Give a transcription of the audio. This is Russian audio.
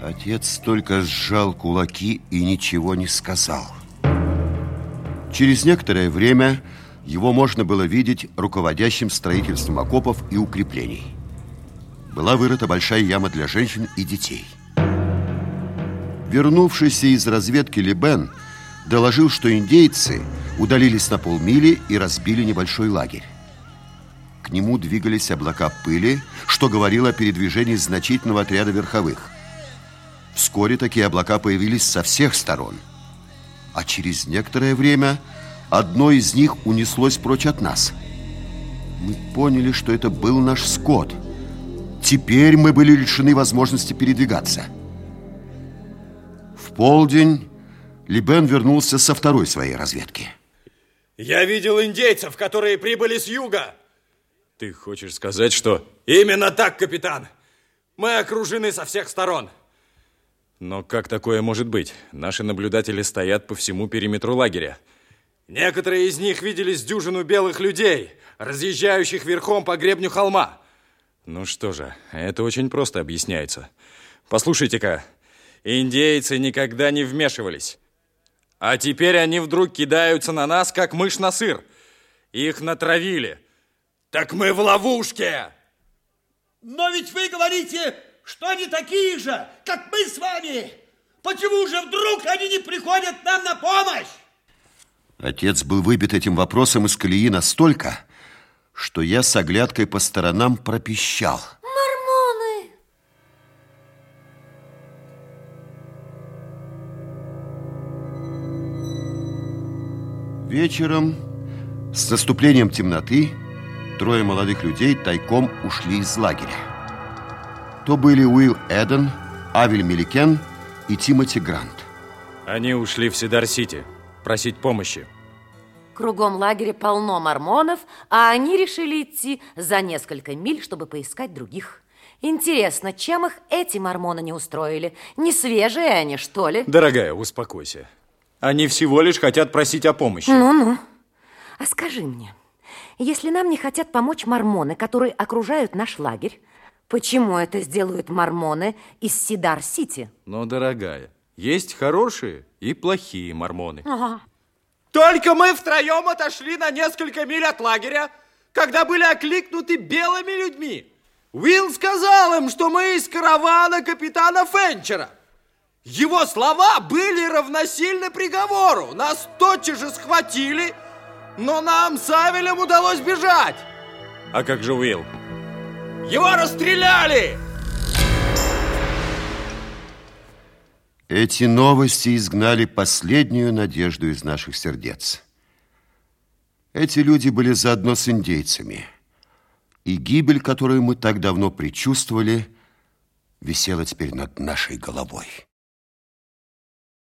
Отец только сжал кулаки и ничего не сказал. Через некоторое время его можно было видеть руководящим строительством окопов и укреплений. Была вырыта большая яма для женщин и детей. Вернувшийся из разведки Лебен доложил, что индейцы удалились на полмили и разбили небольшой лагерь. К нему двигались облака пыли, что говорило о передвижении значительного отряда верховых. Вскоре такие облака появились со всех сторон. А через некоторое время одно из них унеслось прочь от нас. Мы поняли, что это был наш скот. Теперь мы были лишены возможности передвигаться. В полдень Либен вернулся со второй своей разведки. Я видел индейцев, которые прибыли с юга. Ты хочешь сказать, что... Именно так, капитан. Мы окружены со всех сторон. Но как такое может быть? Наши наблюдатели стоят по всему периметру лагеря. Некоторые из них видели с дюжину белых людей, разъезжающих верхом по гребню холма. Ну что же, это очень просто объясняется. Послушайте-ка, индейцы никогда не вмешивались. А теперь они вдруг кидаются на нас, как мышь на сыр. Их натравили. Так мы в ловушке! Но ведь вы говорите, что они такие же, как мы с вами. Почему же вдруг они не приходят нам на помощь? Отец был выбит этим вопросом из колеи настолько, что я с оглядкой по сторонам пропищал. Мормоны! Вечером, с наступлением темноты, трое молодых людей тайком ушли из лагеря. То были Уилл Эден, Авель Меликен и Тимоти Грант. Они ушли в Сидар-Сити просить помощи. Кругом лагеря полно мормонов, а они решили идти за несколько миль, чтобы поискать других. Интересно, чем их эти мормоны не устроили? Не свежие они, что ли? Дорогая, успокойся. Они всего лишь хотят просить о помощи. Ну-ну. А скажи мне, если нам не хотят помочь мормоны, которые окружают наш лагерь, почему это сделают мормоны из Сидар-Сити? Но, дорогая, есть хорошие и плохие мормоны. Ага. Только мы втроем отошли на несколько миль от лагеря, когда были окликнуты белыми людьми. Уилл сказал им, что мы из каравана капитана Фенчера. Его слова были равносильны приговору. Нас тотчас же схватили, но нам с Авелем удалось бежать. А как же Уилл? Его расстреляли! Эти новости изгнали последнюю надежду из наших сердец. Эти люди были заодно с индейцами, и гибель, которую мы так давно предчувствовали, висела теперь над нашей головой.